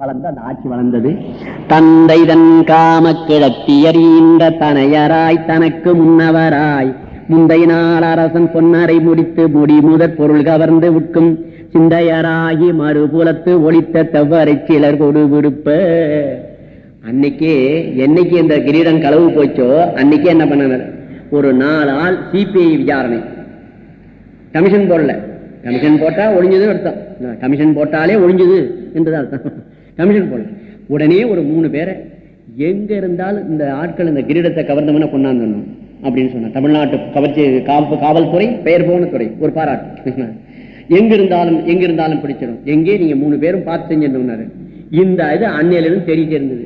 வளர்ந்து அந்த ஆட்சி வளர்ந்தது. தந்தை தன் காம கிழத்தியறிந்த தனையராய் தனக்கு முன்னவராய். முந்தைய நாள் அரசன் பொன்னரை முடித்து முடி முதற் பொருள் கவர்ந்து உட்கும். சிந்தையராகி மறுபுலத்து ஒளித்த தவறை சிலர் கொடு விடுப்ப. அன்னைக்கே என்னைக்கு இந்த கிரீடம் களவு போச்சோ அன்னைக்கே என்ன பண்ணனர் ஒரு நாலு ஆள் சிபிஐ விசாரணை. கமிஷன் போடல. கமிஷன் போட்டா ஒளிஞ்சது அர்த்தம். கமிஷன் போட்டாலே ஒழிஞ்சது என்றுதான் அர்த்தம். கமிஷன் போடல உடனே ஒரு மூணு பேரை எங்க இருந்தாலும் இந்த ஆட்கள் இந்த கிரீடத்தை கவர்ந்தவன கொண்டாந்தணும்? அப்படின்னு சொன்ன தமிழ்நாட்டு கவர்ச்சி காப்பு காவல்துறை பெயர் போன துறை ஒரு பாராட்டு. எங்க இருந்தாலும் எங்க இருந்தாலும் பிடிச்சிடும் எங்கே நீங்க மூணு பேரும் பார்த்து செஞ்சிருந்தாரு இந்த இது அன்னையிலிருந்து தெரிஞ்சு இருந்தது.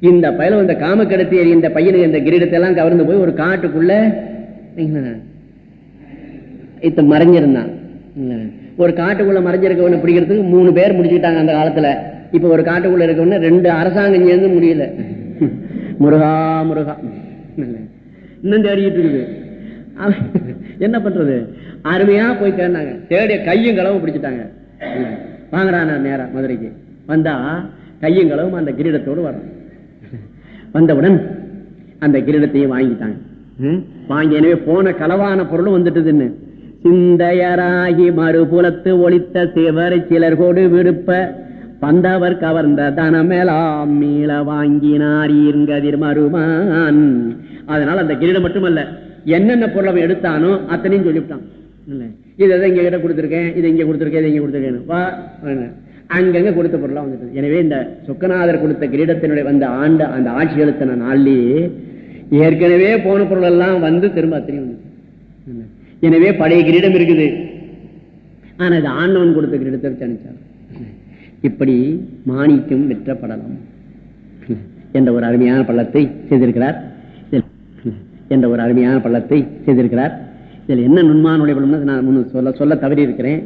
இந்த பயல இந்த காம கடத்தி இந்த பையனுக்கு இந்த கிரீடத்தை எல்லாம் கவர்ந்து போய் ஒரு காட்டுக்குள்ள இத்த மறைஞ்சிருந்தான். ஒரு காட்டுக்குள்ள மறைஞ்சிருக்கவனை பிடிக்கிறதுக்கு மூணு பேர் முடிச்சுக்கிட்டாங்க அந்த காலத்துல. இப்ப ஒரு காட்டுக்குள்ள இருக்கவன ரெண்டு அரசாங்கம் சேர்ந்து முடியல. முருகா முருகா. இன்னும் தேடிட்டு இருக்குது. என்ன பண்றது? அருமையா போய் தேடினாங்க. தேடிய கையும் களவு பிடிச்சிட்டாங்க. வாங்குறான் நேரம் மதுரைக்கு. வந்தா கையும் களவும் அந்த கிரீடத்தோடு வர்றான் வந்தவுடன் அந்த கிரீடத்தையும் வாங்கிட்டாங்க. வாங்கி எனவே போன களவான பொருளும் வந்துட்டுதுன்னு. சிந்தையராகி மறுபுலத்து ஒளித்த சிவர் சிலர் கோடு விருப்ப பந்தவர் கவர்ந்த தனமேலாம் மீள வாங்கினார் ஈர்கதிர் மருமான். அதனால அந்த கிரீடம் மட்டுமல்ல என்னென்ன பொருள் அவன் எடுத்தானோ அத்தனையும் சொல்லிவிட்டான். இதை இங்க கிட்ட கொடுத்துருக்கேன் இதை இங்க கொடுத்துருக்கேன் இதை இங்க கொடுத்துருக்கேன் அங்கங்க கொடுத்த பொருளா வந்துட்டு எனவே இந்த சொக்கநாதர் கொடுத்த கிரீடத்தினுடைய வந்த ஆண்டு அந்த ஆட்சி செலுத்தின நாள்லயே ஏற்கனவே போன பொருள் எல்லாம் வந்து திரும்ப அத்தனையும் வந்து எனவே பழைய கிரீடம் இருக்குது. ஆனா இது ஆண்டவன் கொடுத்த கிரீடத்தை வச்சு அனுப்பிச்சார் இப்படி மாணிக்கம் வெற்றப்படலாம். என்ற ஒரு அருமையான பள்ளத்தை செய்திருக்கிறார். என்ற ஒரு அருமையான பள்ளத்தை செய்திருக்கிறார். இதில் என்ன நுண்மான உழைப்படம்னு நான் முன்னு சொல்ல சொல்ல தவறி இருக்கிறேன்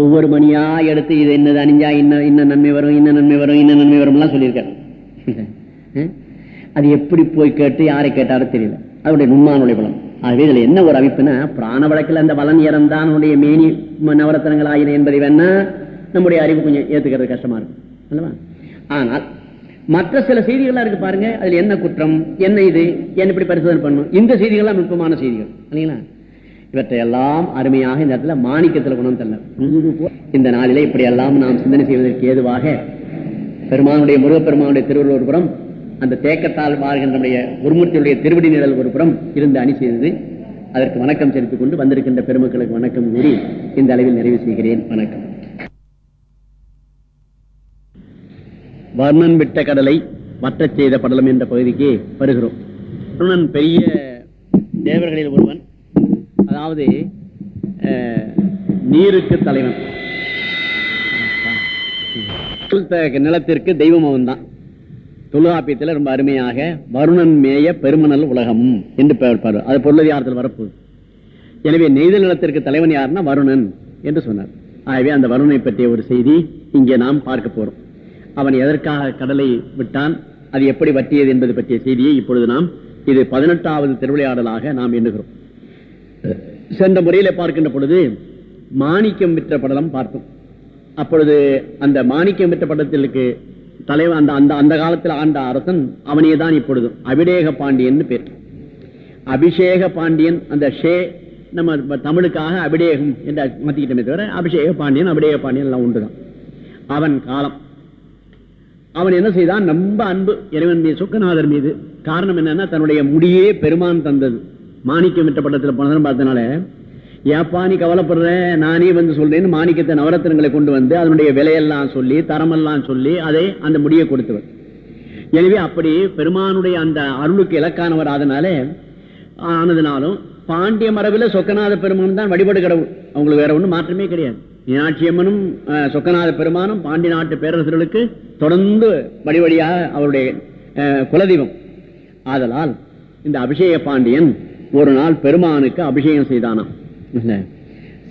ஒவ்வொரு மணியா எடுத்து இது என்னது அணிஞ்சா இன்ன இன்ன நன்மை வரும் இன்ன நன்மை வரும் இன்ன நன்மை வரும்லாம் சொல்லியிருக்காரு. அது எப்படி போய் கேட்டு யாரை கேட்டாரோ தெரியல. அதனுடைய நுண்மான உழைப்படம் ஆகவே இதுல என்ன ஒரு அமைப்புனா பிராண வழக்கில் அந்த வளன் இறந்தான் மேனி நவரத்தனங்கள் ஆயின என்பதை வேணா நம்முடைய அறிவு கொஞ்சம் ஏத்துக்கிறது கஷ்டமா இருக்கும். அல்லவா? ஆனால் மற்ற சில செய்திகள்லாம் இருக்கு பாருங்க. அதுல என்ன குற்றம் என்ன இது என்ன இப்படி பரிசோதனை பண்ணும் இந்த செய்திகள்லாம் நுட்பமான செய்திகள் இல்லைங்களா? இவற்றையெல்லாம் அருமையாக இந்த இடத்துல மாணிக்கத்தில் குணம் தள்ள இந்த நாளிலே இப்படி எல்லாம் நாம் சிந்தனை செய்வதற்கு ஏதுவாக பெருமானுடைய முருகப்பெருமானுடைய திருவள்ளுவர் புறம் அந்த தேக்கத்தால் வாழ்கின்ற குருமூர்த்தியுடைய திருவடி நிழல் ஒரு புறம் இருந்து அணி செய்தது. அதற்கு வணக்கம் செலுத்திக் கொண்டு வந்திருக்கின்ற பெருமக்களுக்கு வணக்கம் கூறி இந்த அளவில் நிறைவு செய்கிறேன். வணக்கம். வர்ணன் விட்ட கடலை வற்றச் செய்த படலம் என்ற பகுதிக்கு வருகிறோம். வருணன் பெரிய தேவர்களில் ஒருவன் அதாவது நீருக்கு தலைவன். நிலத்திற்கு தெய்வம் அவன் தான் தொழுகாப்பியத்தில் ரொம்ப அருமையாக வருணன் மேய பெருமணல் உலகம் என்று பெயர்ப்பார் அது பொருளதிகாரத்தில் வரப்போகுது? எனவே நெய்தல் நிலத்திற்கு தலைவன் யாருன்னா வருணன் என்று சொன்னார். ஆகவே அந்த வருணனை பற்றிய ஒரு செய்தி இங்கே நாம் பார்க்க போறோம். அவன் எதற்காக கடலை விட்டான்? அது எப்படி வட்டியது என்பது பற்றிய செய்தியை இப்பொழுது நாம் இது பதினெட்டாவது திருவிளையாடலாக நாம் எண்ணுகிறோம். சென்ற முறையில பார்க்கின்ற பொழுது மாணிக்கம் விற்ற படலம் பார்த்தோம். அப்பொழுது அந்த மாணிக்கம் விற்ற படத்திற்கு தலைவன் அந்த அந்த அந்த காலத்தில் ஆண்ட அரசன் அவனே தான் இப்பொழுதும் அபிடேக பாண்டியன் பேர். அபிஷேக பாண்டியன் அந்த ஷே நம்ம தமிழுக்காக அபிடேகம் என்று மாத்திக்கிட்டமே தவிர அபிஷேக பாண்டியன் அபிடேக பாண்டியன் எல்லாம் உண்டுதான். அவன் காலம். அவன் என்ன செய்தான்? ரொம்ப அன்பு. இறைவன் மீது சுக்கநாதர் மீது. காரணம் என்னன்னா தன்னுடைய முடியே பெருமான் தந்தது. மாணிக்கம் விட்ட பட்டத்தில் போனதுன்னு பார்த்தனால ஏப்பா நீ கவலைப்படுற? நானே வந்து சொல்றேன்னு மாணிக்கத்தை நவரத்தினங்களை கொண்டு வந்து அதனுடைய விலையெல்லாம் சொல்லி தரமெல்லாம் சொல்லி அதை அந்த முடியை கொடுத்தவர். எனவே அப்படி பெருமானுடைய அந்த அருளுக்கு இலக்கானவர் ஆதனால ஆனதுனாலும் பாண்டிய மரபில் சொக்கநாத பெருமான் தான் வழிபாடு கடவுள். அவங்களுக்கு வேற ஒன்றும் மாற்றமே கிடையாது. மீனாட்சியம்மனும் சொக்கநாத பெருமானும் பாண்டி நாட்டு பேரரசர்களுக்கு தொடர்ந்து வழிவழியாக அவருடைய குலதெய்வம். ஆதலால் இந்த அபிஷேக பாண்டியன் ஒரு நாள் பெருமானுக்கு அபிஷேகம் செய்தானாம்.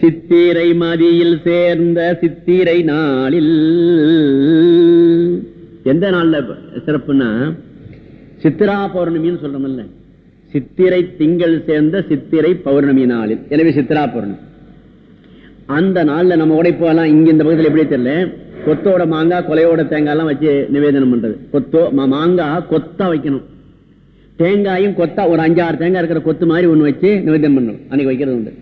சித்திரை மதியில் சேர்ந்த சித்திரை நாளில். எந்த நாள்ல சிறப்புன்னா சித்திரா பௌர்ணமின்னு சொல்றோம்ல. சித்திரை திங்கள் சேர்ந்த சித்திரை பௌர்ணமி நாளில். எனவே சித்திரா பௌர்ணமி. அந்த நாள்ல நம்ம உடைப்பெல்லாம் இங்க இந்த பகுதியில் எப்படி தெரியல. கொத்தோட மாங்காய் கொலையோட தேங்காய் எல்லாம் வச்சு நிவேதனம் பண்றது. கொத்தோ மா- மாங்காய் கொத்தா வைக்கணும். தேங்காயும் கொத்தா ஒரு அஞ்சாறு தேங்காய் இருக்கிற கொத்து மாதிரி ஒண்ணு வச்சு நிவேதனம் பண்ணணும். அன்னைக்கு வைக்கிறது உண்டு.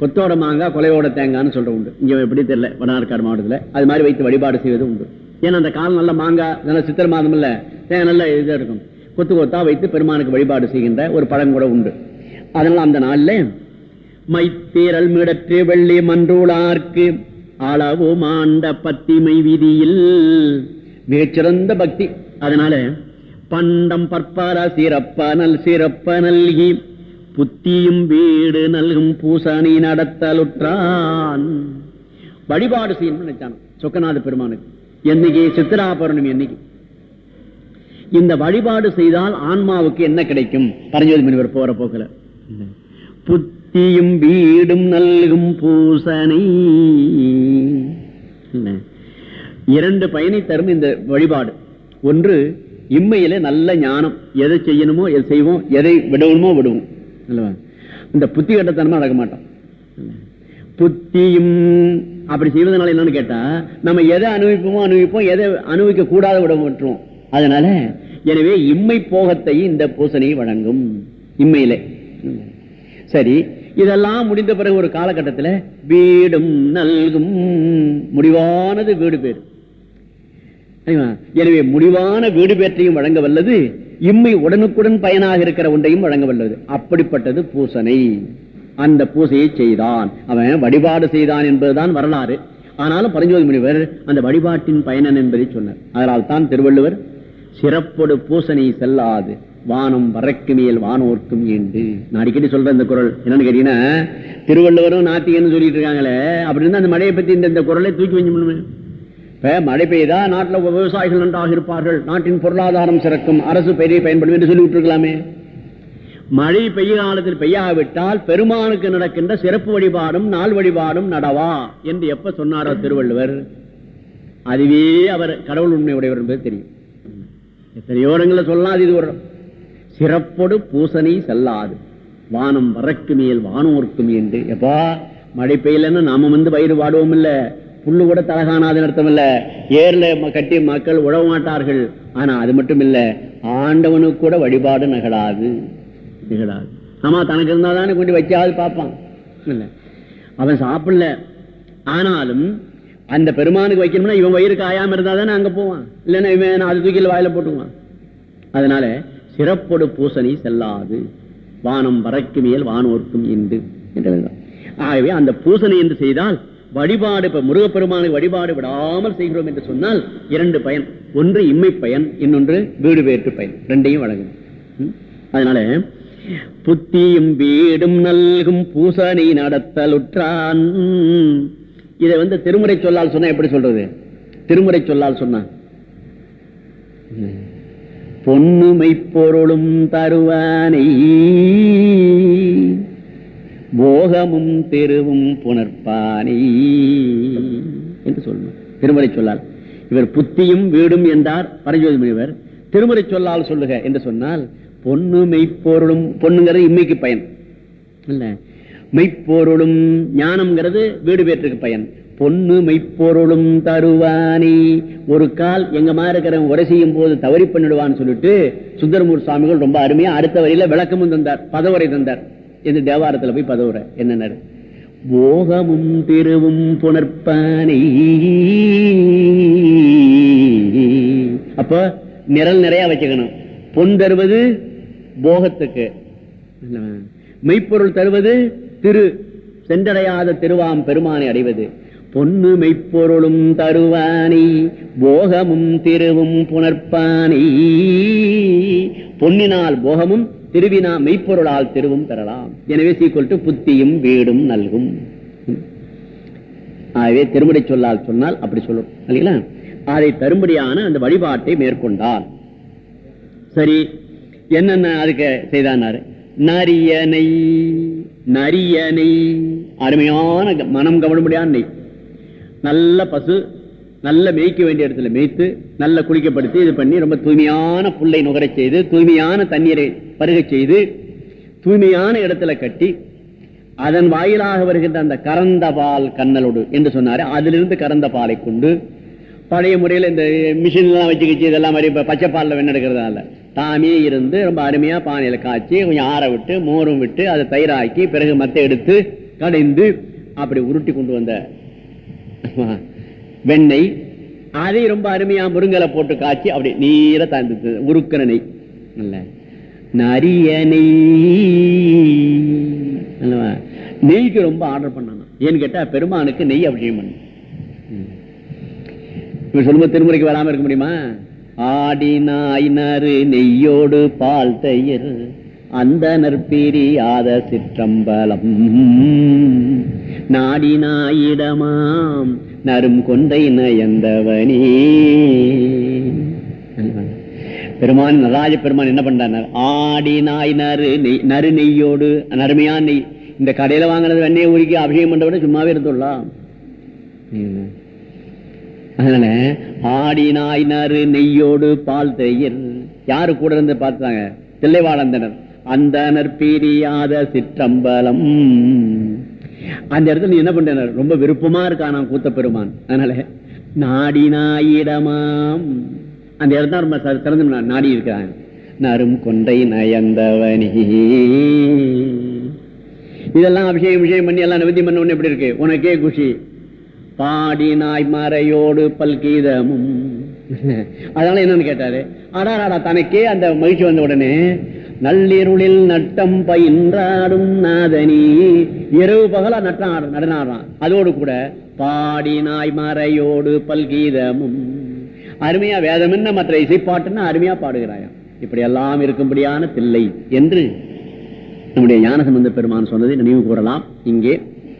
கொத்தோட மாங்காய் கொலையோட தேங்காய்னு சொல்ற உண்டு. இங்க எப்படி தெரியல வடநாற்காடு மாவட்டத்துல. அது மாதிரி வைத்து வழிபாடு செய்வது உண்டு. ஏன்னா அந்த காலம் நல்ல மாங்காய் நல்ல சித்திர மாதம் இல்ல. தேங்காய் நல்ல இதா இருக்கும். கொத்து கொத்தா வைத்து பெருமானுக்கு வழிபாடு செய்கின்ற ஒரு பழம் கூட உண்டு. அதனால அந்த நாள்ல மைத்தீரல் மிடற்று வெள்ளி மன்றூளார்க்கு அளவு மாண்ட பத்திமை விதியில் மிகச்சிறந்த பக்தி. அதனால பண்டம் பற்பர சிறப்ப நல் சிறப்ப நல்கி புத்தியும் வீடு நல்கும் பூசணி நடத்தலுற்றான். வழிபாடு செய்யணும்னு நினைச்சான்? சொக்கநாத பெருமானுக்கு. என்னைக்கு? சித்திரா பௌர்ணமி என்னைக்கு இந்த வழிபாடு செய்தால் ஆன்மாவுக்கு என்ன கிடைக்கும்? பரஞ்சோதி முனிவர் போற போக்குல. புத்தியும் வீடும் நல்கும் பூசனை இரண்டு பயனை தரும் இந்த வழிபாடு. ஒன்று இம்மையில நல்ல ஞானம். எதை செய்யணுமோ எதை செய்வோம் எதை விடணுமோ விடுவோம். இல்லவா இந்த புத்தி கட்டத்தனமா நடக்க மாட்டோம். புத்தியும் அப்படி செய்வதனால என்னன்னு கேட்டா நம்ம எதை அனுபவிப்போமோ அனுபவிப்போம். எதை அனுபவிக்க கூடாத விட விட்டுருவோம் அதனால எனவே இம்மை போகத்தை இந்த பூசனை வழங்கும். இம்மையிலே. சரி இதெல்லாம் முடிந்த பிறகு ஒரு காலகட்டத்தில் வீடும் நல்கும். முடிவானது வீடு பேர் எனவே முடிவான வீடு பேற்றையும் வழங்க வல்லது இம்மை உடனுக்குடன் பயனாக இருக்கிற ஒன்றையும் வழங்க வல்லது அப்படிப்பட்டது பூசனை. அந்த பூசையை செய்தான். அவன் வழிபாடு செய்தான் என்பதுதான் வரலாறு. ஆனாலும் பரஞ்சோதி முனிவர் அந்த வழிபாட்டின் பயனன் என்பதை சொன்னார். அதனால் தான் திருவள்ளுவர் சிறப்பொடு பூசனை செல்லாது. வானம் வரக்கு மேல் வானோர்க்கும் ஈண்டு நான் அடிக்கடி சொல்ற இந்த குரல். என்னன்னு கேட்டீங்கன்னா திருவள்ளுவரும் நாத்திகன்னு சொல்லிட்டு இருக்காங்களே அப்படி இருந்தா அந்த மழையை பத்தி இந்த குரலை தூக்கி வச்சு இப்ப மழை பெய்தா நாட்டுல விவசாயிகள் நன்றாக இருப்பார்கள். நாட்டின் பொருளாதாரம் சிறக்கும். அரசு பெரிய பயன்படும் என்று சொல்லி விட்டுருக்கலாமே மழை பெய்ய காலத்தில் பெய்யாவிட்டால் பெருமானுக்கு நடக்கின்ற சிறப்பு வழிபாடும் நாள் வழிபாடும் நடவா என்று எப்ப சொன்னாரோ திருவள்ளுவர். அதுவே அவர் கடவுள் உண்மை உடையவர் என்பது தெரியும். எத்தனையோ இடங்கள்ல சொல்லலாம் அது இது ஒரு சிறப்பொடு பூசனை செல்லாது. வானம் வரக்கு மேல் வானோர்க்கும் என்று எப்பா மழை பெய்யலன்னு நாம வந்து வயிறு வாடுவோம் இல்ல புல்லு கூட தலகானாது அர்த்தம் இல்ல ஏர்ல கட்டி மக்கள் உழவ மாட்டார்கள். ஆனா அது மட்டும் இல்ல ஆண்டவனுக்கு கூட வழிபாடு நிகழாது. நிகழாது. ஆமா தனக்கு இருந்தா தானே கொண்டு வச்சாது பார்ப்பான். இல்ல. அவன் சாப்பிடல. ஆனாலும் அந்த பெருமானுக்கு வைக்கணும்னா இவன் வயிறு காயாம இருந்தா தானே அங்க போவான். இல்லைன்னா இவன் அது தூக்கில வாயில போட்டுவான் அதனால சிறப்பொடு பூசணி செல்லாது. வானம் வரக்கு மேல் வானோர்க்கும் இன்று என்று ஆகவே அந்த பூசணி என்று செய்தால் வழிபாடு இப்ப வழிபாடு விடாமல் செய்கிறோம் என்று சொன்னால் இரண்டு பயன். ஒன்று இம்மை பயன் இன்னொன்று வீடு வேற்று பயன். ரெண்டையும் வழங்கும். அதனால புத்தியும் வீடும் நல்கும் பூசணி நடத்தலுற்றான் இதை வந்து திருமுறை சொல்லால் சொன்னா எப்படி சொல்றது? திருமுறை சொல்லால் சொன்னா. பொன்னுமை பொருளும் தருவானை. போகமும் தெருவும் புணர்ப்பானை. என்று சொல்லணும் திருமுறை சொல்லால். இவர் புத்தியும் வீடும் என்றார் பரஞ்சோதி முனிவர் திருமுறை சொல்லால் சொல்லுக என்று சொன்னால் பொன்னு மெய்ப்பொருளும் பொண்ணுங்கிறது இம்மைக்கு பயன். இல்ல மெய்ப்பொருளும் ஞானம்ங்கிறது வீடு பேற்றுக்கு பயன். பொண்ணு மெய்ப்பொருளும் தருவானி. ஒரு கால் எங்க மாதிரி இருக்கிற உரை செய்யும் போது தவறி பண்ணிடுவான்னு சொல்லிட்டு சுந்தரமூர் சுவாமிகள் ரொம்ப அருமையா அடுத்த வரையில விளக்கமும் தந்தார் பதவுரை தந்தார். இந்த தேவாரத்துல போய் பதவுரை. என்னன்னாரு போகமும் திருவும் புணர்ப்பானை. அப்ப நிரல் நிறைய வச்சுக்கணும். பொன் தருவது போகத்துக்கு. மெய்ப்பொருள் தருவது திரு சென்றடையாத திருவாம் பெருமானை அடைவது. பொன்னு மெய்ப்பொருளும் தருவானி போகமும் திருவும் புணர்ப்பானி. பொன்னினால் போகமும் திருவினா மெய்ப்பொருளால் திருவும் பெறலாம். எனவே சீக்குவல் புத்தியும் வீடும் நல்கும். ஆகவே திருமுறை சொல்லால் சொன்னால் அப்படி சொல்லும். இல்லைங்களா அதை தரும்படியான அந்த வழிபாட்டை மேற்கொண்டார். சரி என்னென்ன அதுக்கு செய்தானாரு? நரியனை நரியனை அருமையான க- மனம் கவனமுடியான நெய். நல்ல பசு நல்ல மேய்க்க வேண்டிய இடத்துல மேய்த்து நல்ல குளிக்கப்படுத்தி இது பண்ணி ரொம்ப தூய்மையான புல்லை நுகரச் செய்து தூய்மையான தண்ணீரை பருகச் செய்து தூய்மையான இடத்துல கட்டி அதன் வாயிலாக வருகின்ற அந்த கறந்த பால் கண்ணலோடு என்று சொன்னாரு. அதிலிருந்து கறந்த பாலை கொண்டு பழைய முறையில் இந்த மிஷின்லாம் வச்சுக்கிச்சு இதெல்லாம் மாதிரி இப்போ பச்சை பாலில் வெண்ணெடுக்கிறதால தாமே இருந்து ரொம்ப அருமையாக பானையில் காய்ச்சி கொஞ்சம் ஆற விட்டு மோரும் விட்டு அதை தயிராக்கி பிறகு மத்த எடுத்து கடைந்து அப்படி உருட்டி கொண்டு வந்த வெண்ணெய் அதை ரொம்ப அருமையா முருங்கலை போட்டு காய்ச்சி அப்படி நீர தாழ்ந்து உருக்கிற நெய். நரிய நெய். நெய்க்கு ரொம்ப ஆர்டர் பண்ணாங்க ஏன்னு கேட்டா பெருமானுக்கு நெய் அபிஷேகம் பண்ணு. இப்ப சொல்லும்போது திருமுறைக்கு வராம இருக்க முடியுமா? ஆடி நாய் நெய்யோடு பால் தயிர் அந்த நற்பிரியாத சிற்றம்பலம். நாடினாயிடமாம். நரும் கொண்டை நயந்தவனே. பெருமான் நடராஜ பெருமான் என்ன பண்றார்? ஆடி நாய் நறு நெய் நறு நெய்யோடு நறுமையான நெய். இந்த கடையில வாங்கினது வெண்ணெய் ஊறிக்கி அபிஷேகம் பண்ற விட சும்மாவே இருந்துடலாம். அதனால ஆடி நாய் நறு நெய்யோடு பால் தயிர். யாரு கூட இருந்து பார்த்தாங்க? தில்லைவாழந்தனர். அந்த நற்பீரியாத சிற்றம்பலம். அந்த இடத்துல நீ என்ன பண்ற ரொம்ப விருப்பமா இருக்கான் கூத்த பெருமான் அதனால நாடி நாயிடமாம் அந்த இடத்துல ரொம்ப ச- நாடி இருக்கிறாங்க நரும் கொண்டை நயந்தவனி. இதெல்லாம் அபிஷேகம் விஷயம் பண்ணி எல்லாம் நிவர்த்தி பண்ண உடனே எப்படி இருக்கு? உனக்கே குஷி. பாடி நாய் மறையோடு பல்கீதமும். அதனால என்னன்னு கேட்டாரு? ஆனா தனக்கே அந்த மகிழ்ச்சி வந்த உடனே நள்ளிருளில் நட்டம் பயின்றாடும் நாதனி. இரவு பகலா நட்டம் நடனாடுறான் அதோடு கூட பாடி நாய் மறையோடு பல்கீதமும். அருமையா வேதம் என்ன மற்ற இசைப்பாட்டுன்னு அருமையா பாடுகிறாயாம். இப்படி எல்லாம் இருக்கும்படியான தில்லை என்று நம்முடைய ஞானசம்பந்த பெருமான் சொன்னதை நினைவு கூறலாம். இங்கே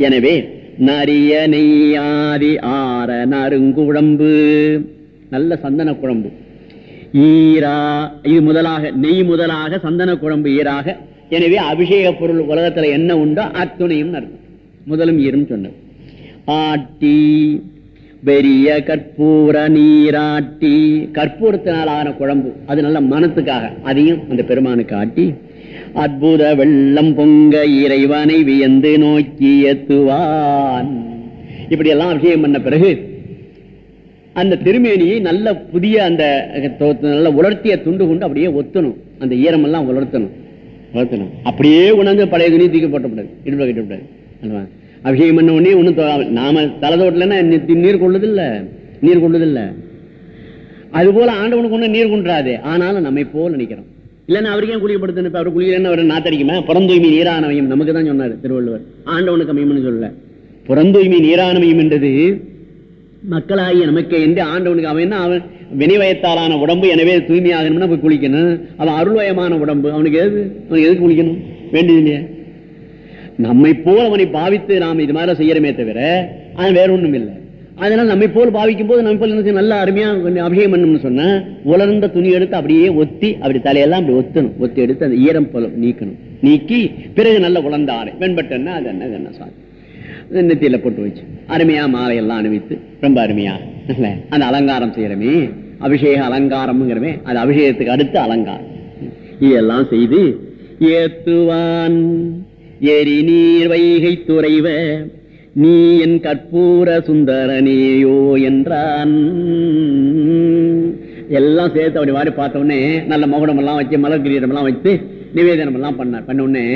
எனவே நரிய நெய்யாதி ஆற நறுங்குழம்பு. நல்ல சந்தன குழம்பு. ஈரா இது முதலாக நெய் முதலாக சந்தன குழம்பு ஈராக. எனவே அபிஷேக பொருள் உலகத்துல என்ன உண்டோ அத்துணையும் நடக்கும். முதலும் ஈரும் சொன்னது ஆட்டி பெரிய கற்பூர நீராட்டி. கற்பூரத்தினால் ஆன குழம்பு அது நல்ல மனத்துக்காக. அதையும் அந்த பெருமானுக்கு ஆட்டி அற்புத வெள்ளம் பொங்க இறைவனை வியந்து நோக்கி எத்துவான். இப்படி எல்லாம் அபிஷேகம் பண்ண பிறகு அந்த திருமேனியை நல்ல புதிய அந்த நல்ல உலர்த்திய துண்டு கொண்டு அப்படியே ஒத்தணும். அந்த ஈரமெல்லாம் உலர்த்தணும் உலர்த்தணும் அப்படியே உணர்ந்து பழைய துணி தூக்கி போட்டக்கூடாது. இடுப்புல கட்டக்கூடாது அல்லவா அபிஷேகம் பண்ண உடனே ஒன்றும் நாம தலைதோட்டலன்னா நி- நீர் கொள்ளுதில்ல. நீர் கொள்ளுதில்ல. அது போல ஆண்டவனுக்கு ஒண்ணு நீர் குன்றாது. ஆனாலும் நம்மை போல நிக்கிறோம் இல்லன்னா அவருக்கு ஏன் குளிக்கப்படுத்தணும் இப்ப அவர் குளிக்கலன்னு அவர் நாத்தடிக்குமா? புறந்தூய்மை நீரானவையும் நமக்கு தான் சொன்னாரு திருவள்ளுவர். ஆண்டவனுக்கு அமையும்னு சொல்லல. புறந்தூய்மை நீரானவையும் என்றது மக்களாகிய நமக்கு என்று ஆண்டவனுக்கு அவன் என்ன அவன் வினைவயத்தாலான உடம்பு எனவே தூய்மையாகணும்னா போய் குளிக்கணும். அவன் அருள்வயமான உடம்பு. அவனுக்கு எது? அவனுக்கு எதுக்கு குளிக்கணும்? வேண்டியது இல்லையா. நம்மை போல் அவனை பாவித்து நாம் இது மாதிரி செய்யறமே தவிர அவன் வேற ஒன்றும் இல்லை. அதனால நம்மை போல் பாவிக்கும் போது நம்ம போல் என்ன நல்ல நல்லா அருமையா கொஞ்சம் அபிஷேகம் பண்ணணும்னு சொன்னா உலர்ந்த துணி எடுத்து அப்படியே ஒத்தி அப்படி தலையெல்லாம் அப்படி ஒத்தணும். ஒத்தி எடுத்து அந்த ஈரம் போல நீக்கணும். நீக்கி பிறகு நல்ல உலர்ந்த ஆடை. வெண்பட்டன்னா அது என்ன? இது என்ன சார் நெத்தியில போட்டு வச்சு. அருமையா மாலையெல்லாம் அணிவித்து ரொம்ப அருமையா அந்த அலங்காரம் செய்யறமே அபிஷேக அலங்காரம்ங்கிறமே அது அபிஷேகத்துக்கு அடுத்த அலங்காரம். இதெல்லாம் செய்து ஏத்துவான். எரி நீர் வைகை துறைவ நீ என் கற்பூர சுந்தரனேயோ என்றான். எல்லாம் சேர்த்து அப்படி மாதிரி பார்த்த உடனே நல்ல மகுடம் எல்லாம் வச்சு மலர் கிரீடம் எல்லாம் வச்சு நிவேதனம் எல்லாம் பண்ணார். பண்ண உடனே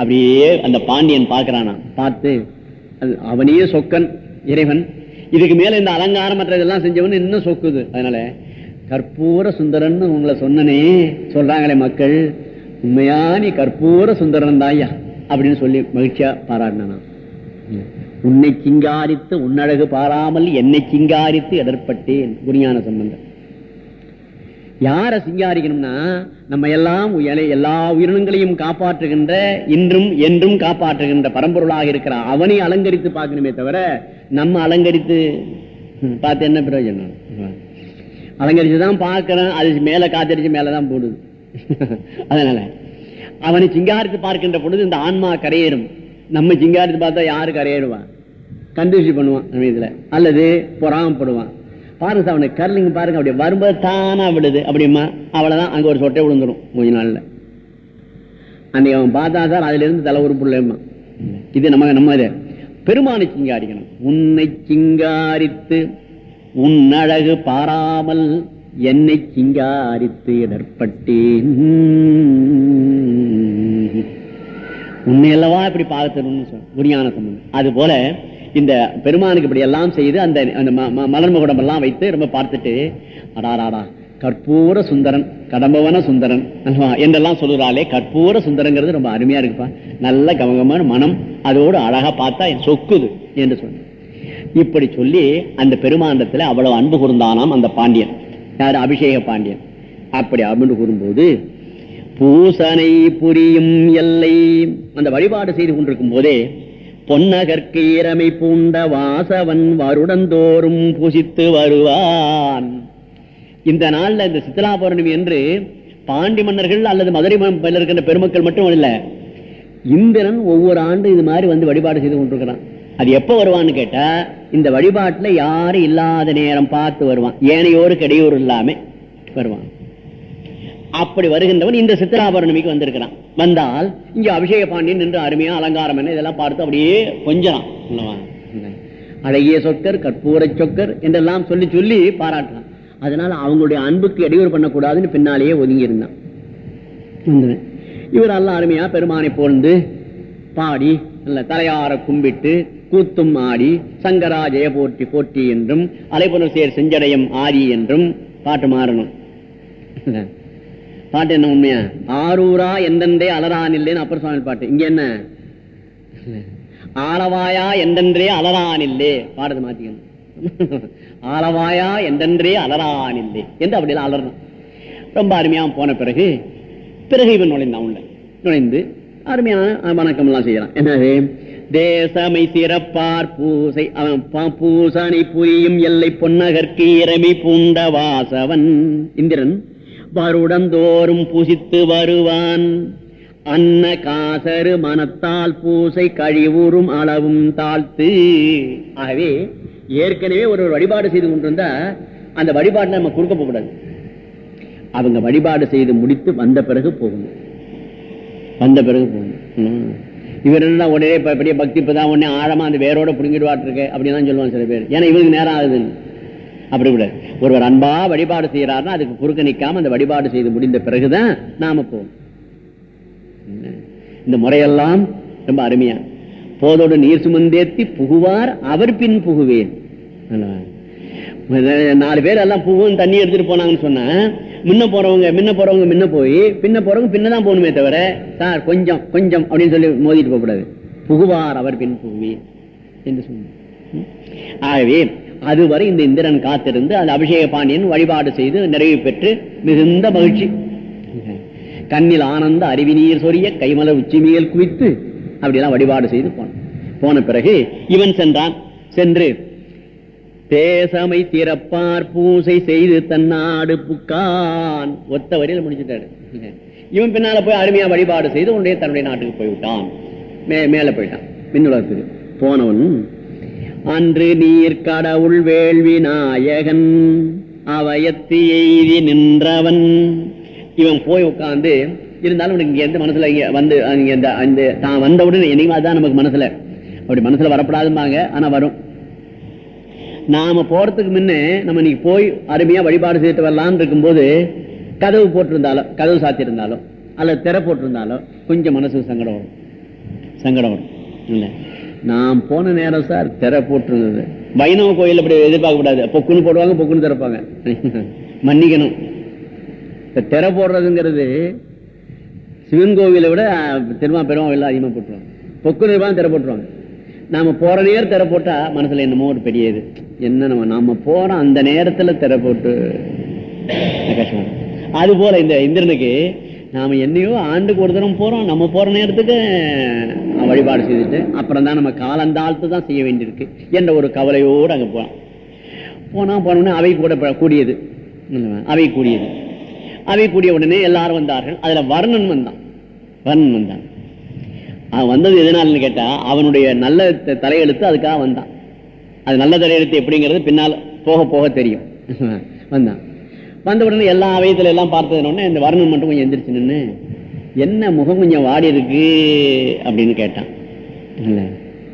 அப்படியே அந்த பாண்டியன் பார்க்கிறானா பார்த்து அது அவனே சொக்கன் இறைவன். இதுக்கு மேல இந்த அலங்காரம் மற்றதெல்லாம் செஞ்சவன் இன்னும் சொக்குது. அதனால கற்பூர சுந்தரன் உங்களை சொன்னனே சொல்றாங்களே மக்கள் உண்மையா நீ கற்பூர சுந்தரன் தாயா அப்படின்னு சொல்லி மகிழ்ச்சியா பாராட்டினான். உன்னை சிங்காரித்து உன்னழகு பாராமல் என்னை சிங்காரித்து எதிர்பட்டேன் குருஞான சம்பந்தம் யார சிங்காரிக்கணும்னா நம்ம எல்லாம் எல்லா உயிரினங்களையும் காப்பாற்றுகின்ற இன்றும் என்றும் காப்பாற்றுகின்ற பரம்பொருளாக இருக்கிற அவனை அலங்கரித்து பார்க்கணுமே தவிர நம்ம அலங்கரித்து பார்த்து என்ன பிரயோஜனம்? அலங்கரிச்சுதான் பார்க்கிறேன் அது மேல காத்தடிச்சு மேலதான் போடுது. அதனால அவனை சிங்காரித்து பார்க்கின்ற பொழுது இந்த ஆன்மா கரையேறும். நம்ம சிங்காரித்து பார்த்தா யாரு கரையேறுவான் கண்டிச்சு பண்ணுவான் நம்ம இதுல. அல்லது பொறாமப்படுவான். பாருங்க சார் அவனுக்கு கர்லிங் பாருங்க அப்படி வரும்போது தானா விடுது. அப்படிமா அவ்வளவுதான் அங்க ஒரு சொட்டை விழுந்துடும் கொஞ்ச நாள்ல. அன்னைக்கு அவன் பார்த்தா சார் அதுல இருந்து தலை உறுப்புள்ளேம்மா இது நம்ம நம்ம இது. பெருமானை சிங்காரிக்கணும். உன்னை சிங்காரித்து உன் அழகு பாராமல் என்னை சிங்காரித்து இடர்பட்டேன் உன்னையல்லவா இப்படி பார்க்கணும்னு சொல் குரியான சம்பந்தம். அது போல இந்த பெருமானுக்கு இப்படி எல்லாம் செய்து அந்த அந்த ம- மலர் எல்லாம் வைத்து ரொம்ப பார்த்துட்டு அடாராடா கற்பூர சுந்தரன் கடம்பவன சுந்தரன் அல்லவா? என்றெல்லாம் சொல்லுறாளே கற்பூர சுந்தரங்கிறது ரொம்ப அருமையா இருக்குப்பா. நல்ல கவகமான மனம் அதோடு அழகா பார்த்தா சொக்குது என்று சொன்ன இப்படி சொல்லி அந்த பெருமாண்டத்துல அவ்வளவு அன்பு கூர்ந்தானாம் அந்த பாண்டியன். யாரு? அபிஷேக பாண்டியன். அப்படி அன்பு கூறும்போது பூசனை புரியும் எல்லை அந்த வழிபாடு செய்து கொண்டிருக்கும் போதே பொன்னகற்கீரமை பூண்ட வாசவன் வருடந்தோறும் புசித்து வருவான். இந்த நாளில் இந்த சித்தலா பௌர்ணமி என்று பாண்டி மன்னர்கள் அல்லது மதுரை இருக்கின்ற பெருமக்கள் மட்டும் இல்லை இந்திரன் ஒவ்வொரு ஆண்டு இது மாதிரி வந்து வழிபாடு செய்து கொண்டிருக்கிறான். அது எப்போ வருவான்னு கேட்டா இந்த வழிபாட்டில் யாரும் இல்லாத நேரம் பார்த்து வருவான். ஏனையோருக்கு இடையூறு இல்லாமல் வருவான். அப்படி வருகின்றவன் இந்த சித்திராபரணமிக்கு வந்திருக்கிறான். வந்தால் இங்க அபிஷேக பாண்டியன் நின்று அருமையா அலங்காரம் என்ன இதெல்லாம் பார்த்து அப்படியே கொஞ்சலாம் அழகிய சொக்கர் கற்பூர சொக்கர் என்றெல்லாம் சொல்லி சொல்லி பாராட்டலாம் அதனால அவங்களுடைய அன்புக்கு இடையூறு பண்ணக்கூடாதுன்னு பின்னாலேயே ஒதுங்கி இருந்தான். இவர் எல்லாம் அருமையா பெருமானை போர்ந்து பாடி நல்ல தலையார கும்பிட்டு கூத்தும் ஆடி சங்கரா ஜெய போட்டி போட்டி என்றும் அலைபுணர் சேர் செஞ்சடையம் ஆதி என்றும் பாட்டு மாறணும். பாட்டு என்ன உண்மையா? ஆரூரா எந்தெந்தே அலரானில்லேன்னு அப்பர் சுவாமி பாட்டு. இங்க என்ன? ஆளவாயா எந்தென்றே அலரானில்லே பாடுறது மாத்திக்கணும். ஆளவாயா எந்தென்றே அலரானில்லே என்று அப்படிலாம் அலறணும். ரொம்ப அருமையா போன பிறகு பிறகு இவன் நுழைந்தான் உள்ள. நுழைந்து அருமையான வணக்கம் எல்லாம் செய்யறான். என்னது? தேசமை சிறப்பார் பூசை அவன் பூசணி புரியும் எல்லை பொன்னகற்கு இறமி பூண்ட வாசவன். இந்திரன் வருடந்தோறும் பூசித்து வருவான். அன்ன காசரு மனத்தால் பூசை கழிவுறும் அளவும் தாழ்த்து. ஆகவே ஏற்கனவே ஒரு வழிபாடு செய்து கொண்டிருந்தா அந்த வழிபாடு நம்ம கொடுக்க போகக்கூடாது. அவங்க வழிபாடு செய்து முடித்து வந்த பிறகு போகணும். வந்த பிறகு போகணும். ம். இவர் என்ன உடனே பெரிய பக்தி இப்பதான் உடனே ஆழமா அந்த வேரோட புடுங்கிடுவாட்டு இருக்கு அப்படின்னு சொல்லுவாங்க சில பேர். ஏன்னா இவருக்கு நேரம் ஆகுதுன்னு. அப்படி கூட ஒருவர் அன்பா வழிபாடு செய்யறாருன்னா அதுக்கு குறுக்க அந்த வழிபாடு செய்து முடிந்த பிறகுதான் நாம போவோம். இந்த முறையெல்லாம் ரொம்ப அருமையா. போதோடு நீர் சுமந்தேத்தி புகுவார் அவர் பின் புகுவேன். நாலு பேர் எல்லாம் பூவும் தண்ணி எடுத்துட்டு போனாங்கன்னு சொன்னா முன்ன போறவங்க முன்ன போறவங்க முன்ன போய் பின்ன போறவங்க பின்னதான் போகணுமே தவிர சார் கொஞ்சம் கொஞ்சம் அப்படின்னு சொல்லி மோதிட்டு போகக்கூடாது. புகுவார் அவர் பின் புகுவேன் என்று சொன்ன ஆகவே அதுவரை இந்த இந்திரன் காத்திருந்து அந்த அபிஷேக பாண்டியன் வழிபாடு செய்து நிறைவு பெற்று மிகுந்த மகிழ்ச்சி. கண்ணில் ஆனந்த அருவி நீர் சொரிய கைமல உச்சி மேல் குவித்து அப்படிலாம் வழிபாடு செய்து போனான் போன பிறகு இவன் சென்றான். சென்று தேசமை திறப்பார் பூசை செய்து தன்னாடு புக்கான். ஒத்த வரையில் முடிச்சுட்டாரு இவன் பின்னால போய் அருமையா வழிபாடு செய்து உன்னுடைய தன்னுடைய நாட்டுக்கு போய்விட்டான். மே மேல போயிட்டான். மின்னுலகத்துக்கு போனவன் அன்று நீர் கடவுள் வேள்வி நாயகன் அவயத்து எய்தி நின்றவன். இவன் போய் உட்கார்ந்து இருந்தாலும் உனக்கு இங்க எந்த மனசுல இங்க வந்து இங்க இந்த அந்த தான் வந்தவுடனே என்னைக்குமே அதான் நமக்கு மனசுல. அப்படி மனசுல வரப்படாதும்பாங்க ஆனா வரும். நாம போறதுக்கு முன்ன நம்ம இன்னைக்கு போய் அருமையா வழிபாடு செய்துட்டு வரலாம்னு இருக்கும்போது கதவு போட்டிருந்தாலும் கதவு சாத்தியிருந்தாலும் அல்லது திற போட்டிருந்தாலும் கொஞ்சம் மனசுக்கு சங்கடம் வரும். சங்கடம் வரும். இல்லை? நான் போன நேரம் சார் திற போட்டிருந்தது. வைணவ கோயில் அப்படி எதிர்பார்க்க கூடாது பொக்குன்னு போடுவாங்க பொக்குன்னு திறப்பாங்க. மன்னிக்கணும். இந்த திற போடுறதுங்கிறது சிவன் கோவிலை விட திருமா பெருமாவில் அதிகமா போட்டுருவாங்க. பொக்கு நிர்வாகம் திற போட்டுருவாங்க. நாம போற நேரம் திரை போட்டா மனசுல என்னமோ ஒரு பெரிய இது. என்ன நம்ம நாம போற அந்த நேரத்துல திரை போட்டு கஷ்டம் அது போல இந்த இந்திரனுக்கு நாம என்னையோ ஆண்டுக்கு ஒரு தரம் போறோம். நம்ம போற நேரத்துக்கு வழிபாடு செய்துட்டு அப்புறம் தான் நம்ம காலந்தாழ்த்து தான் செய்ய வேண்டியிருக்கு என்ற ஒரு கவலையோடு அங்கே போனோம் போனால் போனோடனே அவை கூட கூடியது. அவை கூடியது. அவை கூடிய உடனே எல்லாரும் வந்தார்கள். அதில் வர்ணன் வந்தான். வர்ணன் வந்தான். அவன் வந்தது எதனாலன்னு கேட்டால் அவனுடைய நல்ல த- தலையெழுத்து அதுக்காக வந்தான். அது நல்ல தலையெழுத்து எப்படிங்கிறது பின்னால் போக போக தெரியும். வந்தான். வந்த உடனே எல்லா அவயத்துல எல்லாம் பார்த்தது இந்த வர்ணன் மட்டும் கொஞ்சம் எந்திரிச்சு நின்று என்ன முகம் கொஞ்சம் வாடி இருக்கு? அப்படின்னு கேட்டான். இல்ல.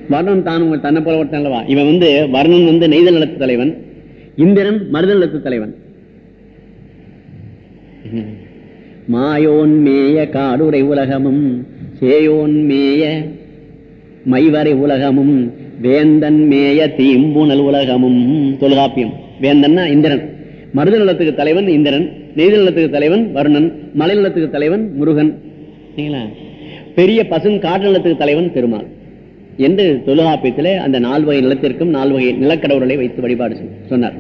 வர்ணன் தான் உங்க தன்னை போல ஒருத்தன் அல்லவா? இவன் வந்து வர்ணன் வந்து நெய்தல் நிலத்து தலைவன் இந்திரன் மருதல் மருதநிலத்து தலைவன். மாயோன் மேய காடுரை உலகமும் சேயோன் மேய மைவரை உலகமும் வேந்தன் மேய தீம்புணல் உலகமும். தொல்காப்பியம். வேந்தன்னா இந்திரன். மருத நிலத்துக்கு தலைவன் இந்திரன் நெய்த நிலத்துக்கு தலைவன் வருணன் மலை நிலத்துக்கு தலைவன் முருகன். பெரிய பசும் காட்டு நிலத்துக்கு தலைவன் பெருமாள். என்று தொழுகாப்பியத்தில் அந்த நால்வகை நிலத்திற்கும் நால்வகை நிலக்கடவுளை வைத்து வழிபாடு சொன்னார்.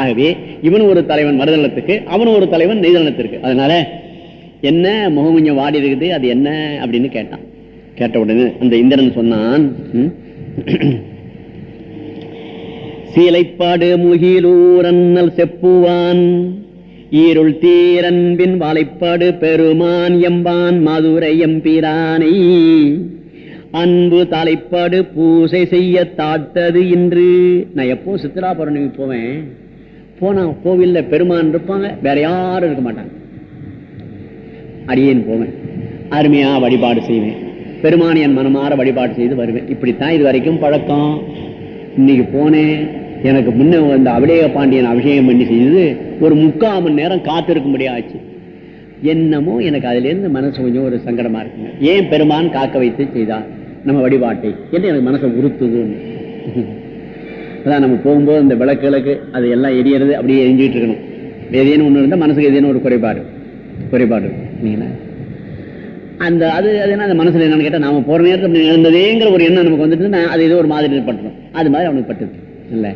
ஆகவே இவன் ஒரு தலைவன் மருத நிலத்துக்கு அவன் ஒரு தலைவன் நெய்த நிலத்திற்கு. அதனால என்ன முகம் வாடி இருக்குது அது என்ன அப்படின்னு கேட்டான். கேட்ட உடனே அந்த இந்திரன் சொன்னான் ம், சீலைப்பாடு முகிலூரன்னல் செப்புவான். ஈருள் தீரன்பின் வாழைப்பாடு பெருமான் எம்பான் மதுரை எம்பிரானை. அன்பு தலைப்பாடு பூசை செய்ய தாட்டது இன்று. நான் எப்போ சித்ரா பௌர்ணமி போவேன்? போனா கோவில்ல பெருமான் இருப்பாங்க வேற யாரும் இருக்க மாட்டாங்க. அடியேன் போவேன். அருமையா வழிபாடு செய்வேன். பெருமான் என் மனமாற வழிபாடு செய்து வருவேன். இப்படித்தான் இது வரைக்கும் பழக்கம். இன்னைக்கு போனேன். எனக்கு முன்ன வந்த அபிடேக பாண்டியன் அபிஷேகம் பண்ணி செய்தது ஒரு முக்கால் மணி நேரம் காத்திருக்கும்படி ஆச்சு என்னமோ எனக்கு அதுலேருந்து மனசு கொஞ்சம் ஒரு சங்கடமா இருக்குங்க. ஏன் பெருமான் காக்க வைத்து செய்தார்? நம்ம வழிபாட்டை. என்று எனக்கு மனசை உறுத்துதுன்னு. அதான் நம்ம போகும்போது இந்த விளக்குகளுக்கு அது எல்லாம் எரியறது அப்படியே எரிஞ்சிட்டு இருக்கணும். ஏதேனும் ஒன்று இருந்தால் மனசுக்கு ஏதேனும் ஒரு குறைபாடு. குறைபாடு. இல்லைங்களா அந்த அது அது என்ன அந்த மனசில் என்னன்னு கேட்டால் நாம போற நேரத்தில் அப்படி இருந்ததேங்கிற ஒரு எண்ணம் நமக்கு வந்துட்டு நான் அது ஏதோ ஒரு மாதிரி பட்டுரும் அது மாதிரி அவனுக்கு பட்டுது. இல்லை?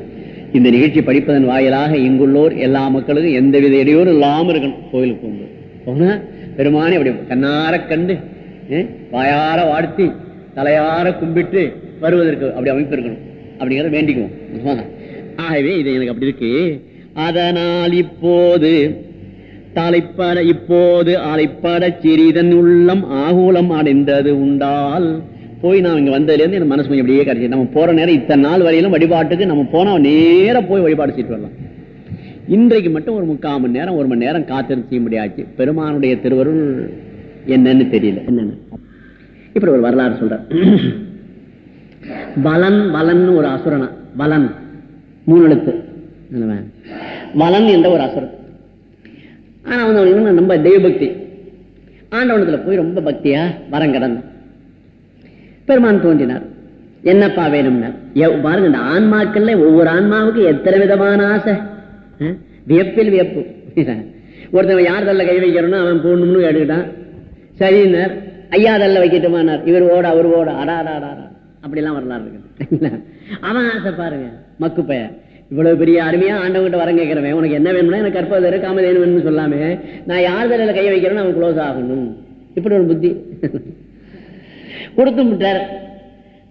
இந்த நிகழ்ச்சி படிப்பதன் வாயிலாக இங்குள்ளோர் எல்லா மக்களுக்கும் எந்தவித இடையூறு இல்லாமல் இருக்கணும். கோயிலுக்கு போகும்போது. போனா பெருமானே அப்படி கண்ணார கண்டு வாயார வாழ்த்தி தலையார கும்பிட்டு வருவதற்கு அப்படி அமைப்பு இருக்கணும். அப்படிங்கிறத வேண்டிக்குவோம். ஆகவே இது எனக்கு அப்படி இருக்கு. அதனால் இப்போது தலைப்பட இப்போது அலைப்பட சிறிதன் உள்ளம் ஆகூலம் அடைந்தது உண்டால் போய் நான் இங்க வந்ததுலேருந்து எனக்கு மனசு கொஞ்சம் அப்படியே கிடைச்சி நம்ம போற நேரம் இத்தனை நாள் வரையிலும் வழிபாட்டுக்கு நம்ம போனா நேரா போய் வழிபாடு செய்யிட்டு வரலாம். இன்றைக்கு மட்டும் ஒரு முக்கால் மணி நேரம் ஒரு மணி நேரம் காத்திருந்து செய்ய முடியாச்சு. பெருமானுடைய திருவருள் என்னன்னு தெரியல. என்னன்னு? இப்படி ஒரு வரலாறு சொல்ற பலன் பலன் ஒரு அசுரனா. பலன் மூணு எழுத்து வலன் என்ற ஒரு அசுரன். ஆனா வந்து அவனுக்கு ரொம்ப தெய்வபக்தி. ஆண்டவனத்துல போய் ரொம்ப பக்தியா? வரம் கிடந்தான். பெருமான் தோன்றினார். என்னப்பா வேணும்னா பாருங்க இந்த ஆன்மாக்கள்ல ஒவ்வொரு ஆன்மாவுக்கு எத்தனை விதமான ஆசை? வியப்பில் வியப்பு. ஒருத்தவன் யார் தள்ள கை வைக்கிறோம்னு அவன் போடணும்னு எடுக்கிட்டான் சரினார் ஐயா தள்ள வைக்கட்டுமானார். இவர் ஓட அவர் ஓட. அடா அப்படிலாம் வரலாறு இருக்கு அவன் ஆசை பாருங்க. மக்கு இவ்வளவு பெரிய அருமையா ஆண்டவங்கிட்ட வர கேட்கிறவன். உனக்கு என்ன வேணும்னா எனக்கு கற்பதரு காமதேனு வேணும்னு சொல்லாமே நான் யார் தலையில கை வைக்கிறேன்னு அவன் க்ளோஸ் ஆகணும். இப்படி ஒரு புத்தி. கொடுத்து விட்டார்.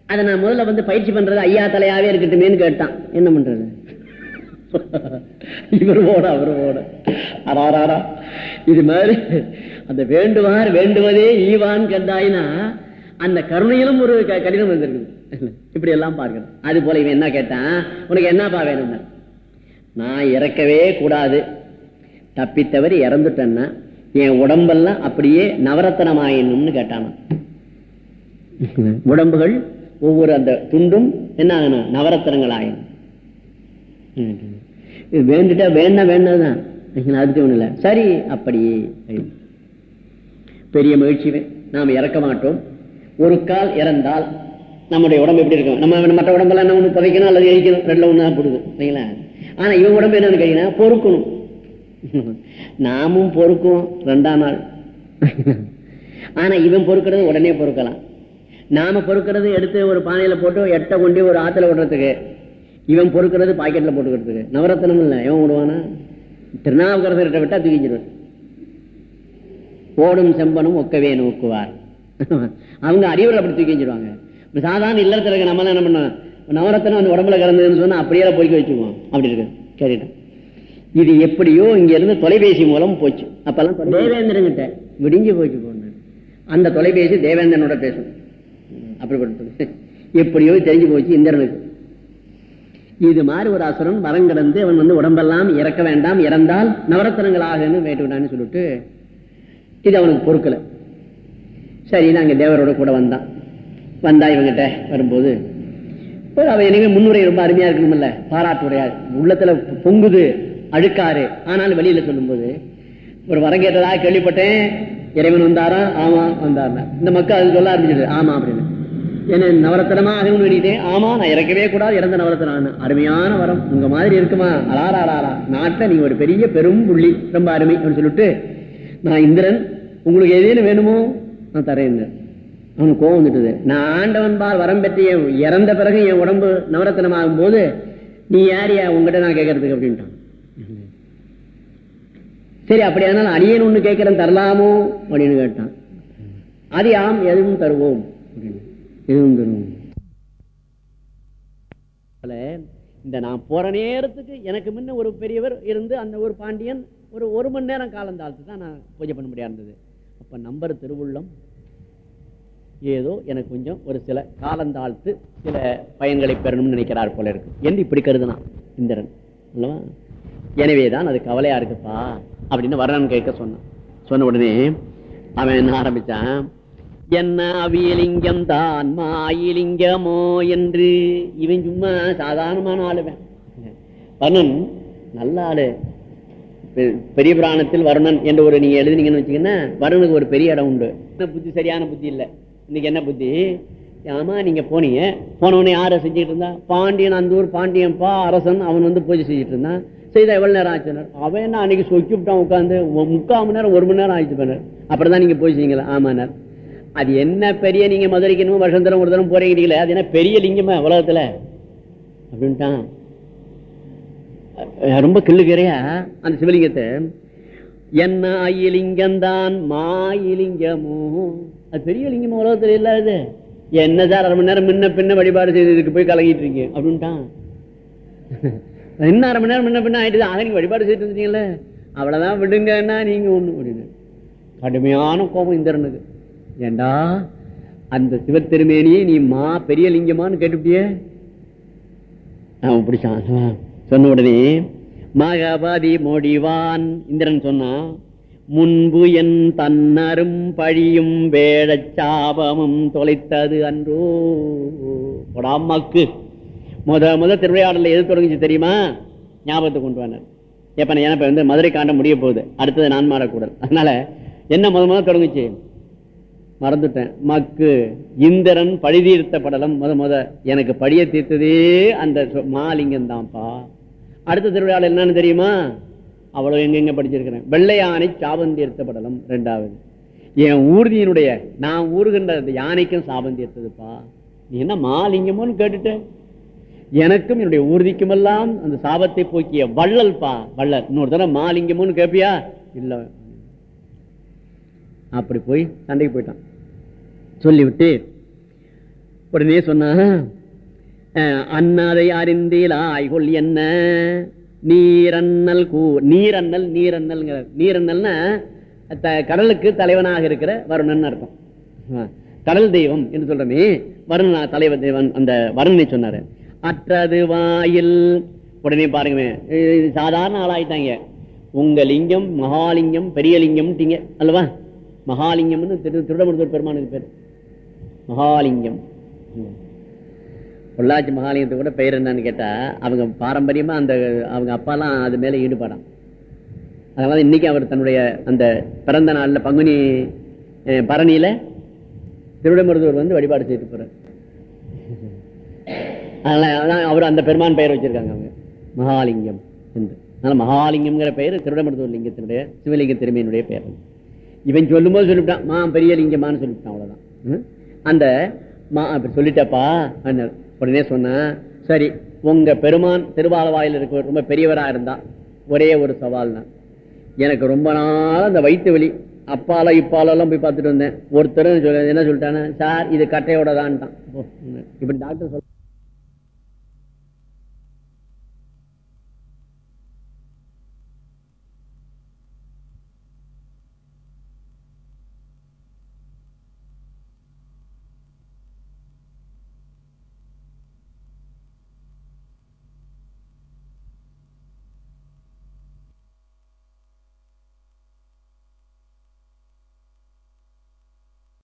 அதை நான் முதல்ல வந்து பயிற்சி பண்றது ஐயா தலையாவே இருக்கட்டுமேன்னு கேட்டான். என்ன பண்றது? இவர் ஓட அவர் ஓட. அடாராடா இது மாதிரி அந்த வேண்டுவார் வேண்டுவதே ஈவான் கண்டாயினா அந்த கருணையிலும் ஒரு க- கடினம் வந்திருக்குது. இப்படி எல்லாம் பார்க்கணும். அது போல இவன் என்ன கேட்டான்? உனக்கு என்னப்பா வேணும் நான் இறக்கவே கூடாது. தப்பித்தவர் இறந்துட்டேன்னா என் உடம்பெல்லாம் அப்படியே நவரத்தனமாயினும்னு கேட்டானா உடம்புகள் ஒவ்வொரு அந்த துண்டும் என்ன நவரத்தனங்கள் ஆயினும் இது வேண்டுட்டா வேணா வேண்டதுதான் அதுக்கு ஒண்ணு இல்ல. சரி அப்படியே பெரிய மகிழ்ச்சி நாம் இறக்க மாட்டோம். ஒரு கால் இறந்தால் நம்முடைய உடம்பு எப்படி இருக்கும்? நம்ம மற்ற உடம்பெல்லாம் என்ன ஒண்ணு புதைக்கணும் அல்லது எரிக்கணும்? ரெண்டுல ஒண்ணு தான் போடுது. சரிங்களா ஆனா இவன் உடம்பு என்னன்னு கேட்டீங்கன்னா பொறுக்கணும். நாமும் பொறுக்கும் ரெண்டாம் நாள். ஆனா இவன் பொறுக்கிறது உடனே பொறுக்கலாம். நாம பொறுக்கிறது எடுத்து ஒரு பானையில போட்டு எட்டை கொண்டு ஒரு ஆத்துல விடுறதுக்கு இவன் பொறுக்கிறது பாக்கெட்ல போட்டுக்கிறதுக்கு. நவரத்தனம் இல்ல இவன் விடுவானா? திருநாவுக்கரசர்கிட்ட விட்டா தூக்கிச்சிருவன் ஓடும் செம்பனும் ஒக்கவே நோக்குவார். அவங்க அறிவுரை அப்படி தூக்கி வச்சிருவாங்க. சாதாரண இல்லத்துல இருக்க நம்ம என்ன பண்ணோம் நவரத்தனம் அந்த உடம்புல கலந்ததுன்னு சொன்னா அப்படியே பொறுக்கி வச்சுக்குவோம் அப்படி இருக்கு. கேட்டுட்டேன் இது எப்படியோ இங்க இருந்து தொலைபேசி மூலம் போச்சு. அப்பெல்லாம் தேவேந்திரன் கிட்ட விடிஞ்சு போச்சு போன அந்த தொலைபேசி தேவேந்திரனோட பேசும் அப்படிப்பட்டது. எப்படியோ தெரிஞ்சு போச்சு இந்திரனுக்கு. இது மாதிரி ஒரு அசுரன் வரம் கிடந்து அவன் வந்து உடம்பெல்லாம் இறக்க வேண்டாம் இறந்தால் நவரத்தனங்கள் ஆகுன்னு வேட்டுவிட்டான்னு சொல்லிட்டு இது அவனுக்கு பொறுக்கல. சரி நாங்கள் தேவரோட கூட வந்தான். வந்தா இவங்கிட்ட வரும்போது அவன் அவ முன்னுரை ரொம்ப அருமையா இருக்கணும்ல பாராட்டுரையா உள்ளத்துல பொங்குது அழுக்காரு ஆனாலும் வெளியில சொல்லும்போது ஒரு வரம் கேட்டதா கேள்விப்பட்டேன் இறைவன் வந்தாரா? ஆமா வந்தாருன்னா இந்த மக்கள் அது சொல்ல ஆரம்பிச்சது ஆமா அப்படின்னு. என்ன நவரத்தனமா ஆகணும்னு வேண்டிட்டேன் ஆமா நான் இறக்கவே கூடாது இறந்த நவரத்தனம் அருமையான வரம். உங்க மாதிரி இருக்குமா? அலாரா நாட்டை நீங்க ஒரு பெரிய பெரும் புள்ளி. ரொம்ப அருமை அப்படின்னு சொல்லிட்டு நான் இந்திரன் உங்களுக்கு எதேன்னு வேணுமோ நான் தரேன் அவனுக்கு கோவம் வந்துட்டுது. நான் ஆண்டவன் பால் வரம் பெற்று இறந்த பிறகு என் உடம்பு நவரத்தனமாகும் போது நீ யாரியா உங்ககிட்ட நான் கேட்கறதுக்கு அப்படின்ட்டான். சரி அப்படியானால் அடியேன் ஒன்று கேட்கிறேன் தரலாமோ? அப்படின்னு கேட்டான். அது ஆம் எதுவும் தருவோம். அப்படின்னு. இந்த நான் போற நேரத்துக்கு எனக்கு முன்ன ஒரு பெரியவர் இருந்து அந்த ஒரு பாண்டியன் ஒரு ஒரு மணி நேரம் காலம் தாழ்த்து தான் நான் பூஜை பண்ண முடியா இருந்தது. அப்ப நம்பர் திருவுள்ளம். ஏதோ எனக்கு கொஞ்சம் ஒரு சில காலந்தாழ்த்து சில பயன்களை பெறணும்னு நினைக்கிறார் போல இருக்கு. என்று இப்படி கருதுனான் இந்திரன். அல்லவா? எனவேதான் அது கவலையா இருக்குப்பா அப்படின்னு வர்ணன் கேட்க சொன்னான். சொன்ன உடனே அவன் என்ன ஆரம்பிச்சான்? என்ன அவியலிங்கம் தான் மாயிலிங்கமோ என்று. இவன் சும்மா சாதாரணமான ஆளுவன். வர்ணன் நல்ல ஆளு. பெரிய புராணத்தில் வருணன் என்று ஒரு நீங்க எழுதுனீங்கன்னு வச்சீங்கன்னா வருணனுக்கு ஒரு பெரிய இடம் உண்டு. என்ன புத்தி சரியான புத்தி இல்ல. இன்னைக்கு என்ன புத்தி? ஆமா நீங்க போனீங்க. போன உடனே யாரை செஞ்சுட்டு இருந்தா? பாண்டியன் அந்த ஊர் பாண்டியன்பா அரசன் அவன் வந்து பூஜை செஞ்சுட்டு இருந்தான் செய்தா எவ்வளவு நேரம் ஆச்சுனார் அவன் என்ன அன்னைக்கு சொக்கி விட்டான் உட்காந்து முக்கால் மணி நேரம் ஒரு மணி நேரம் ஆயிடுச்சு பண்ணார் அப்புறம் தான் நீங்க பூஜை செஞ்சீங்களா ஆமானார். அது என்ன பெரிய நீங்க மதுரைக்கு இன்னும் வருஷம் தரம் ஒரு தரம் போறீங்களே அது என்ன பெரிய லிங்கமா உலகத்துல? அப்படின்ட்டான். ரொம்ப கிள்ளுக்கிறையா அந்த சிவலிங்கத்தை? என்ன ஆயிலிங்கம்தான் மாயிலிங்கமோ? அது பெரிய லிங்கமா உலகத்துல இல்லாது என்ன சார் அரை மணி நேரம் முன்ன பின்ன வழிபாடு செய்ததுக்கு போய் கலங்கிட்டு இருக்கீங்க அப்படின்ட்டான் என்ன அரை மணி நேரம் முன்ன பின்ன ஆயிட்டு அதை நீங்கள் வழிபாடு செய்துட்டு இருந்தீங்களே அவ்வளவுதான் விடுங்கன்னா நீங்க ஒண்ணு அப்படின்னு கடுமையான கோபம் இந்திரனுக்கு. ஏண்டா? அந்த சிவத்திருமேனியை நீ மா பெரிய லிங்கமான்னு கேட்டுப்பிட்டியே? அவன் பிடிச்சான் சொன்ன உடனே மகபதி மொழிவான் இந்திரன் சொன்னான் முன்பு என் தன்னரும் பழியும் வேழச் சாபமும் தொலைத்தது அன்றோ. அம்மாக்கு. முத முத திருவிளையாடல எது தொடங்குச்சு தெரியுமா? ஞாபகத்தை கொண்டு வந்தார் எப்ப நான் ஏன்னா வந்து மதுரை காண்ட முடிய போகுது. அடுத்தது நான் மாறக்கூடாது. அதனால என்ன முத முத தொடங்குச்சு? மறந்துட்டேன். மக்கு இந்திரன் பழி தீர்த்த படலம் முத முத எனக்கு படிய தீர்த்ததே அந்த மாலிங்கம் தான்ப்பா. அடுத்த திருவிழாவில் என்னன்னு தெரியுமா? அவ்வளவு எங்கெங்க படிச்சிருக்கிறேன். வெள்ளையானை சாபம் தீர்த்த படலம் ரெண்டாவது. என் ஊர்தியினுடைய நான் ஊருகின்ற அந்த யானைக்கும் சாபம் தீர்த்ததுப்பா. நீ என்ன மாலிங்கமோன்னு கேட்டுட்ட? எனக்கும் என்னுடைய ஊர்திக்கும் எல்லாம் அந்த சாபத்தை போக்கிய வள்ளல்பா வள்ளல். இன்னொரு தடவை மாலிங்கமோன்னு கேப்பியா? இல்ல அப்படி போய் சண்டைக்கு போயிட்டான். சொல்லிவிட்டு உடனே சொன்னா அண்ணாதை அன்னாதை அறிந்தீலாய் என்ன? நீரண்ணல் கூ நீரண்ணல் நீரண்ணல்ங்கிற நீரண்ணல்னா த- கடலுக்கு தலைவனாக இருக்கிற வருணன் அர்த்தம். ஆ, கடல் தெய்வம் என்று சொல்றமே வருண தலைவர் தெய்வன் அந்த வருணனை சொன்னாரு. அற்றது வாயில். உடனே பாருங்க சாதாரண ஆளாயிட்டாங்க. உங்க லிங்கம் மகாலிங்கம் பெரிய லிங்கம் அல்லவா? மகாலிங்கம்னு திரு திருடமுருகர் பெருமானுக்கு பேர். மகாலிங்கம். பொள்ளாச்சி மகாலிங்கத்துக்கு கூட பெயர் என்னன்னு கேட்டா அவங்க பாரம்பரியமா அந்த அவங்க அப்பாலாம் அது மேல ஈடுபாடான் அதனால இன்னைக்கு அவர் தன்னுடைய அந்த பிறந்த நாள்ல பங்குனி பரணியில திருவிடமருதூர் வந்து வழிபாடு செய்து போறார். அதனால அதான் அவர் அந்த பெருமான் பெயர் வச்சிருக்காங்க அவங்க. மகாலிங்கம் என்று. அதனால மகாலிங்கம்ங்கிற பெயர் திருவிடமருதூர் லிங்கத்தினுடைய சிவலிங்க திருமையினுடைய பெயர். இவன் சொல்லும்போது சொல்லிவிட்டான் மா பெரிய லிங்கமான்னு சொல்லிவிட்டான் அவ்வளவுதான். அந்த மா அப்படி சொல்லிட்டப்பா உடனே சொன்னா சரி உங்க பெருமான் திருவாலவாயில் இருக்க ரொம்ப பெரியவரா இருந்தா ஒரே ஒரு சவால் தான். எனக்கு ரொம்ப நாள் அந்த வயிற்று வலி அப்பால இப்பால எல்லாம் போய் பார்த்துட்டு வந்தேன். ஒருத்தர் என்ன சொல்லிட்டானே சார் இது கட்டையோட தான்ட்டான் இப்படி டாக்டர் சொல்ல